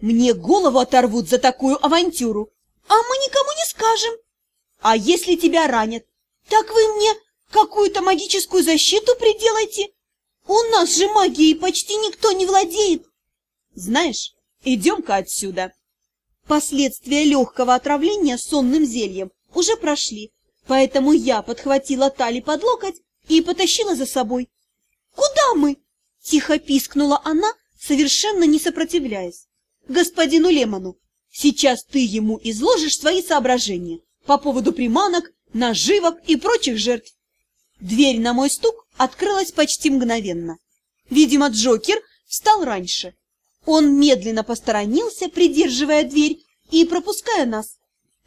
Мне голову оторвут за такую авантюру. А мы никому не скажем. А если тебя ранят? Так вы мне какую-то магическую защиту приделайте. У нас же магией почти никто не владеет. Знаешь, идем-ка отсюда. Последствия легкого отравления сонным зельем уже прошли, поэтому я подхватила Тали под локоть и потащила за собой. «Куда мы?» – тихо пискнула она, совершенно не сопротивляясь. «Господину Лемону, сейчас ты ему изложишь свои соображения по поводу приманок, наживок и прочих жертв». Дверь на мой стук открылась почти мгновенно. Видимо, Джокер встал раньше. Он медленно посторонился, придерживая дверь и пропуская нас.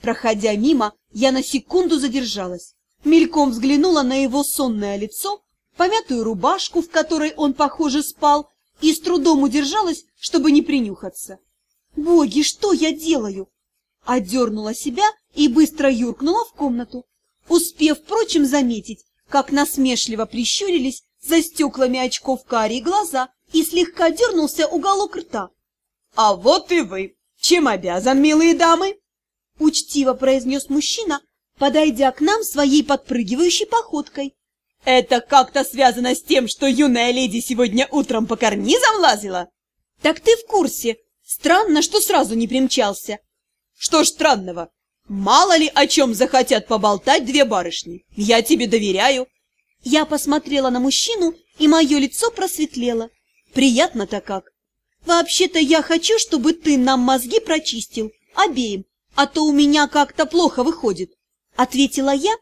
Проходя мимо, я на секунду задержалась. Мельком взглянула на его сонное лицо, помятую рубашку, в которой он, похоже, спал, и с трудом удержалась, чтобы не принюхаться. «Боги, что я делаю?» Одернула себя и быстро юркнула в комнату, успев, впрочем, заметить, как насмешливо прищурились за стеклами очков карие глаза и слегка дернулся уголок рта. «А вот и вы! Чем обязан, милые дамы?» Учтиво произнес мужчина, подойдя к нам своей подпрыгивающей походкой. «Это как-то связано с тем, что юная леди сегодня утром по карнизам лазила?» «Так ты в курсе. Странно, что сразу не примчался». «Что ж странного? Мало ли о чем захотят поболтать две барышни. Я тебе доверяю». Я посмотрела на мужчину, и мое лицо просветлело. Приятно-то как. Вообще-то я хочу, чтобы ты нам мозги прочистил, обеим, а то у меня как-то плохо выходит. Ответила я,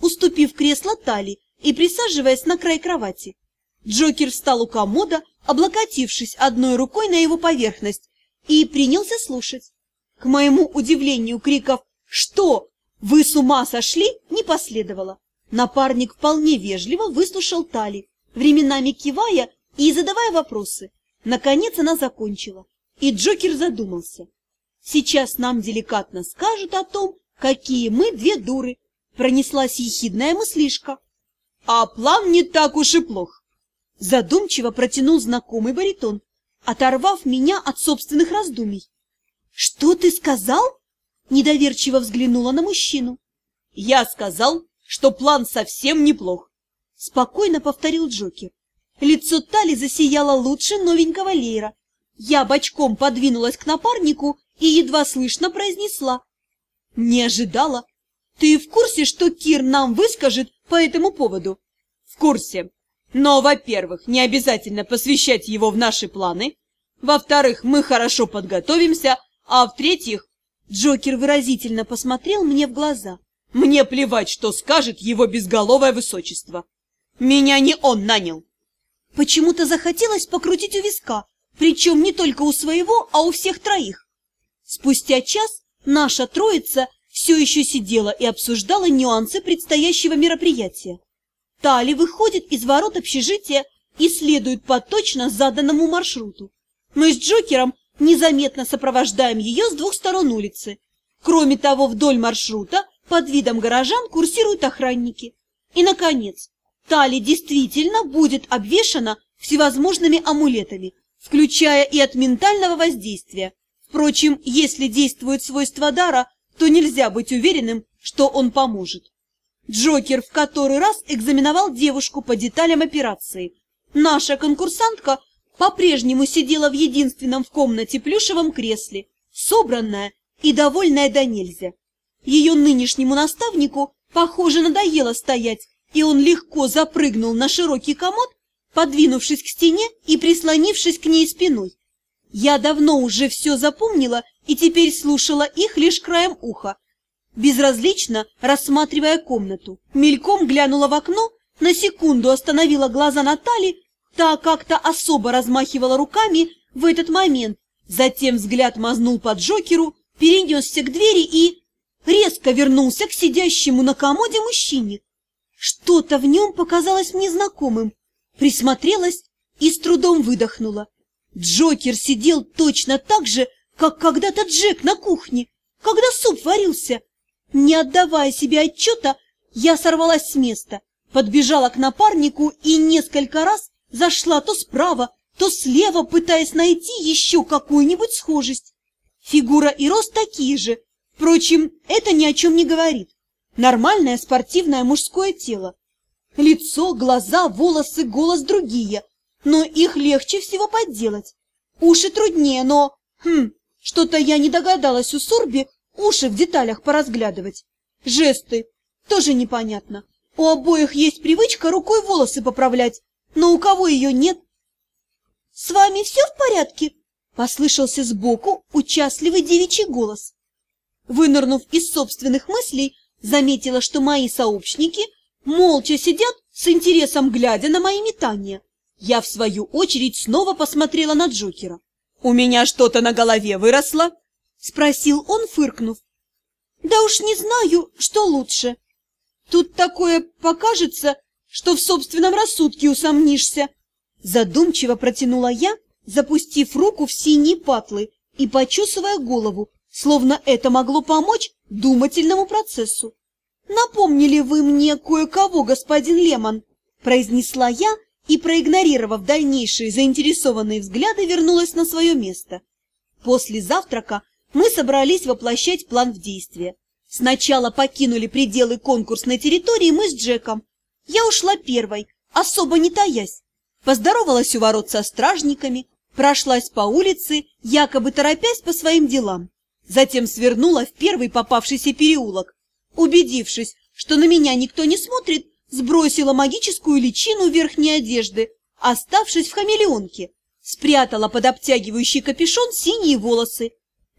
уступив кресло Тали и присаживаясь на край кровати. Джокер встал у комода, облокотившись одной рукой на его поверхность, и принялся слушать. К моему удивлению, криков «Что? Вы с ума сошли?» не последовало. Напарник вполне вежливо выслушал Тали, временами кивая и задавая вопросы. Наконец она закончила, и Джокер задумался. Сейчас нам деликатно скажут о том, какие мы две дуры. Пронеслась ехидная мыслишка. А план не так уж и плох. Задумчиво протянул знакомый баритон, оторвав меня от собственных раздумий. Что ты сказал? Недоверчиво взглянула на мужчину. Я сказал, что план совсем неплох. Спокойно повторил Джокер. Лицо Тали засияло лучше новенького леера. Я бочком подвинулась к напарнику и едва слышно произнесла. Не ожидала. Ты в курсе, что Кир нам выскажет по этому поводу? В курсе. Но, во-первых, не обязательно посвящать его в наши планы. Во-вторых, мы хорошо подготовимся. А в-третьих, Джокер выразительно посмотрел мне в глаза. Мне плевать, что скажет его безголовое высочество. Меня не он нанял. Почему-то захотелось покрутить у виска, причем не только у своего, а у всех троих. Спустя час наша троица все еще сидела и обсуждала нюансы предстоящего мероприятия. Тали выходит из ворот общежития и следует по точно заданному маршруту. Мы с Джокером незаметно сопровождаем ее с двух сторон улицы. Кроме того, вдоль маршрута под видом горожан курсируют охранники. И, наконец, Тали действительно будет обвешана всевозможными амулетами, включая и от ментального воздействия. Впрочем, если действует свойство дара, то нельзя быть уверенным, что он поможет. Джокер в который раз экзаменовал девушку по деталям операции. Наша конкурсантка по-прежнему сидела в единственном в комнате плюшевом кресле, собранная и довольная до нельзя. Ее нынешнему наставнику, похоже, надоело стоять и он легко запрыгнул на широкий комод, подвинувшись к стене и прислонившись к ней спиной. Я давно уже все запомнила и теперь слушала их лишь краем уха. Безразлично рассматривая комнату, мельком глянула в окно, на секунду остановила глаза Натали, та как-то особо размахивала руками в этот момент, затем взгляд мазнул по Джокеру, перенесся к двери и резко вернулся к сидящему на комоде мужчине. Что-то в нем показалось мне знакомым. Присмотрелась и с трудом выдохнула. Джокер сидел точно так же, как когда-то Джек на кухне, когда суп варился. Не отдавая себе отчета, я сорвалась с места, подбежала к напарнику и несколько раз зашла то справа, то слева, пытаясь найти еще какую-нибудь схожесть. Фигура и рост такие же. Впрочем, это ни о чем не говорит. Нормальное спортивное мужское тело. Лицо, глаза, волосы, голос другие, но их легче всего подделать. Уши труднее, но... Хм, что-то я не догадалась у Сурби уши в деталях поразглядывать. Жесты. Тоже непонятно. У обоих есть привычка рукой волосы поправлять, но у кого ее нет? — С вами все в порядке? — послышался сбоку участливый девичий голос. Вынырнув из собственных мыслей, заметила, что мои сообщники молча сидят с интересом глядя на мои метания. Я, в свою очередь, снова посмотрела на Джокера. «У меня что-то на голове выросло?» — спросил он, фыркнув. «Да уж не знаю, что лучше. Тут такое покажется, что в собственном рассудке усомнишься». Задумчиво протянула я, запустив руку в синие патлы и почесывая голову, словно это могло помочь думательному процессу. «Напомнили вы мне кое-кого, господин Лемон», — произнесла я и, проигнорировав дальнейшие заинтересованные взгляды, вернулась на свое место. После завтрака мы собрались воплощать план в действие. Сначала покинули пределы конкурсной территории мы с Джеком. Я ушла первой, особо не таясь. Поздоровалась у ворот со стражниками, прошлась по улице, якобы торопясь по своим делам. Затем свернула в первый попавшийся переулок. Убедившись, что на меня никто не смотрит, сбросила магическую личину верхней одежды, оставшись в хамелеонке. Спрятала под обтягивающий капюшон синие волосы.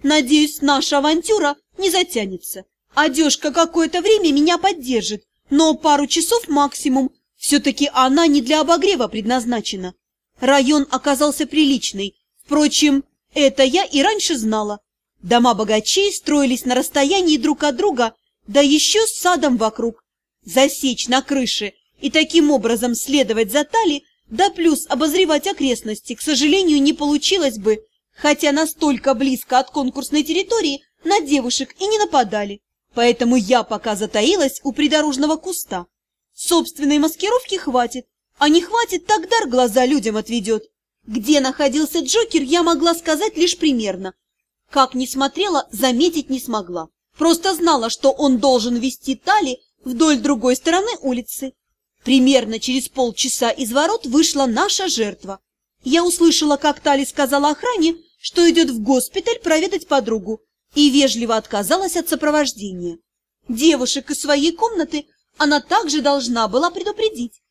Надеюсь, наша авантюра не затянется. Одежка какое-то время меня поддержит, но пару часов максимум. Все-таки она не для обогрева предназначена. Район оказался приличный. Впрочем, это я и раньше знала. Дома богачей строились на расстоянии друг от друга, да еще с садом вокруг. Засечь на крыше и таким образом следовать за Тали, да плюс обозревать окрестности, к сожалению, не получилось бы, хотя настолько близко от конкурсной территории на девушек и не нападали. Поэтому я пока затаилась у придорожного куста. Собственной маскировки хватит, а не хватит, так дар глаза людям отведет. Где находился Джокер, я могла сказать лишь примерно – как ни смотрела, заметить не смогла. Просто знала, что он должен вести Тали вдоль другой стороны улицы. Примерно через полчаса из ворот вышла наша жертва. Я услышала, как Тали сказала охране, что идет в госпиталь проведать подругу, и вежливо отказалась от сопровождения. Девушек из своей комнаты она также должна была предупредить.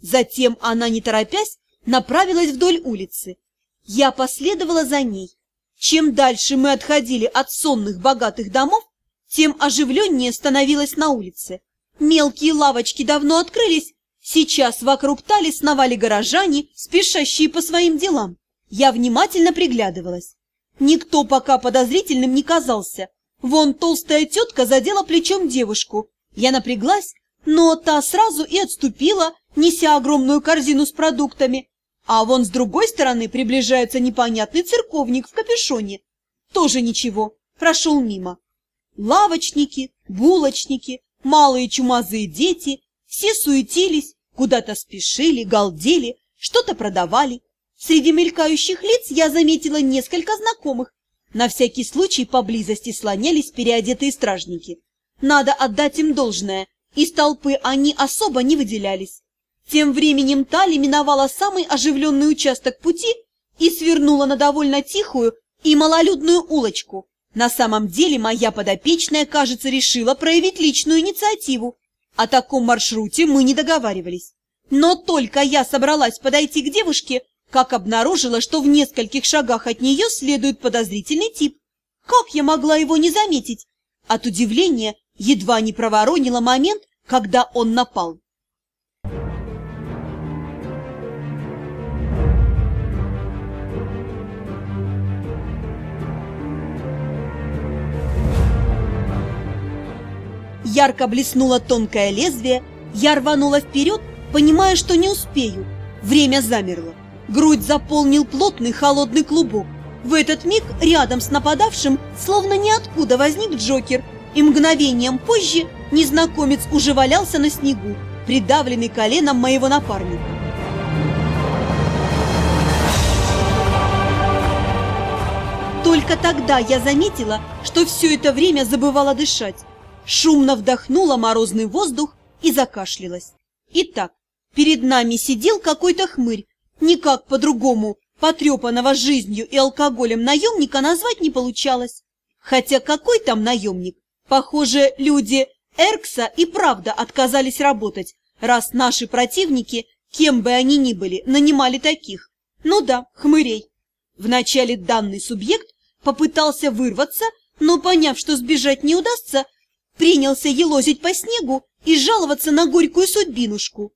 Затем она, не торопясь, направилась вдоль улицы. Я последовала за ней, чем дальше мы отходили от сонных богатых домов, тем оживленнее становилось на улице. Мелкие лавочки давно открылись, сейчас вокруг тали сновали горожане, спешащие по своим делам. Я внимательно приглядывалась. Никто пока подозрительным не казался. Вон толстая тетка задела плечом девушку. Я напряглась, но та сразу и отступила, неся огромную корзину с продуктами. А вон с другой стороны приближается непонятный церковник в капюшоне. Тоже ничего, прошел мимо. Лавочники, булочники, малые чумазые дети, все суетились, куда-то спешили, галдели, что-то продавали. Среди мелькающих лиц я заметила несколько знакомых. На всякий случай поблизости слонялись переодетые стражники. Надо отдать им должное, из толпы они особо не выделялись. Тем временем Тали миновала самый оживленный участок пути и свернула на довольно тихую и малолюдную улочку. На самом деле моя подопечная, кажется, решила проявить личную инициативу. О таком маршруте мы не договаривались. Но только я собралась подойти к девушке, как обнаружила, что в нескольких шагах от нее следует подозрительный тип. Как я могла его не заметить? От удивления едва не проворонила момент, когда он напал. Ярко блеснуло тонкое лезвие, я рванула вперед, понимая, что не успею. Время замерло. Грудь заполнил плотный холодный клубок. В этот миг рядом с нападавшим словно ниоткуда возник Джокер, и мгновением позже незнакомец уже валялся на снегу, придавленный коленом моего напарника. То Только тогда я заметила, что все это время забывала дышать. Шумно вдохнула морозный воздух и закашлялась. Итак, перед нами сидел какой-то хмырь. Никак по-другому потрепанного жизнью и алкоголем наемника назвать не получалось. Хотя какой там наемник? Похоже, люди Эркса и правда отказались работать, раз наши противники, кем бы они ни были, нанимали таких. Ну да, хмырей. Вначале данный субъект попытался вырваться, но, поняв, что сбежать не удастся, принялся елозить по снегу и жаловаться на горькую судьбинушку.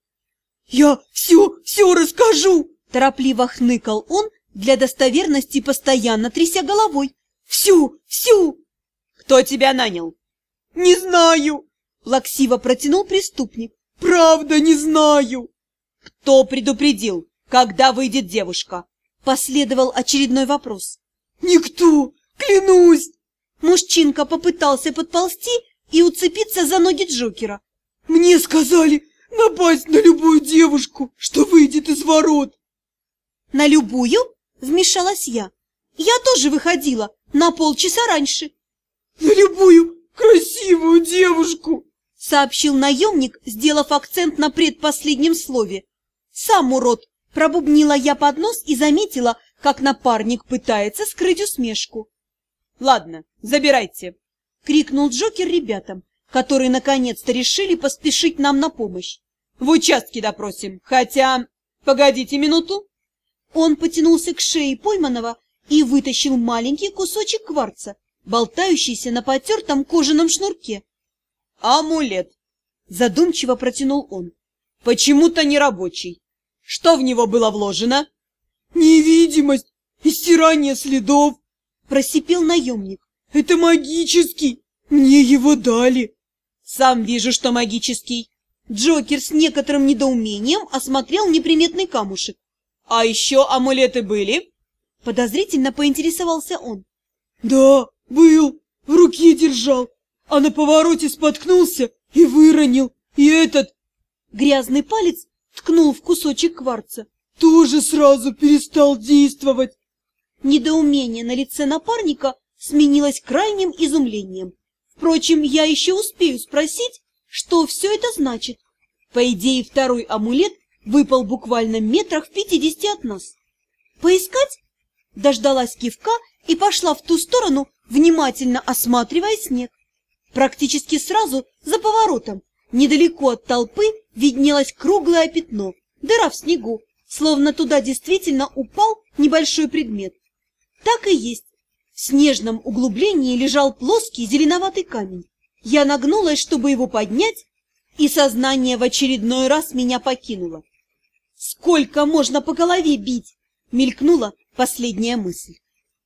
«Я все, все расскажу!» – торопливо хныкал он, для достоверности постоянно тряся головой. «Всю, всю!» «Кто тебя нанял?» «Не знаю!» – плаксиво протянул преступник. «Правда не знаю!» «Кто предупредил, когда выйдет девушка?» Последовал очередной вопрос. «Никто! Клянусь!» Мужчинка попытался подползти и уцепиться за ноги Джокера. «Мне сказали напасть на любую девушку, что выйдет из ворот!» «На любую?» – вмешалась я. «Я тоже выходила на полчаса раньше». «На любую красивую девушку!» – сообщил наемник, сделав акцент на предпоследнем слове. «Сам урод!» – пробубнила я под нос и заметила, как напарник пытается скрыть усмешку. «Ладно, забирайте!» — крикнул Джокер ребятам, которые наконец-то решили поспешить нам на помощь. «В участке допросим, хотя... Погодите минуту!» Он потянулся к шее пойманного и вытащил маленький кусочек кварца, болтающийся на потертом кожаном шнурке. «Амулет!» — задумчиво протянул он. «Почему-то не рабочий. Что в него было вложено?» «Невидимость и стирание следов!» — просипел наемник. «Это магический! Мне его дали!» «Сам вижу, что магический!» Джокер с некоторым недоумением осмотрел неприметный камушек. «А еще амулеты были?» Подозрительно поинтересовался он. «Да, был, в руке держал, а на повороте споткнулся и выронил, и этот...» Грязный палец ткнул в кусочек кварца тоже сразу перестал действовать. Недоумение на лице напарника сменилось крайним изумлением. Впрочем, я еще успею спросить, что все это значит. По идее, второй амулет выпал буквально метрах в пятидесяти от нас. Поискать? Дождалась кивка и пошла в ту сторону, внимательно осматривая снег. Практически сразу за поворотом, недалеко от толпы, виднелось круглое пятно, дыра в снегу, словно туда действительно упал небольшой предмет. Так и есть. Снежном углублении лежал плоский зеленоватый камень. Я нагнулась, чтобы его поднять, и сознание в очередной раз меня покинуло. «Сколько можно по голове бить?» — мелькнула последняя мысль.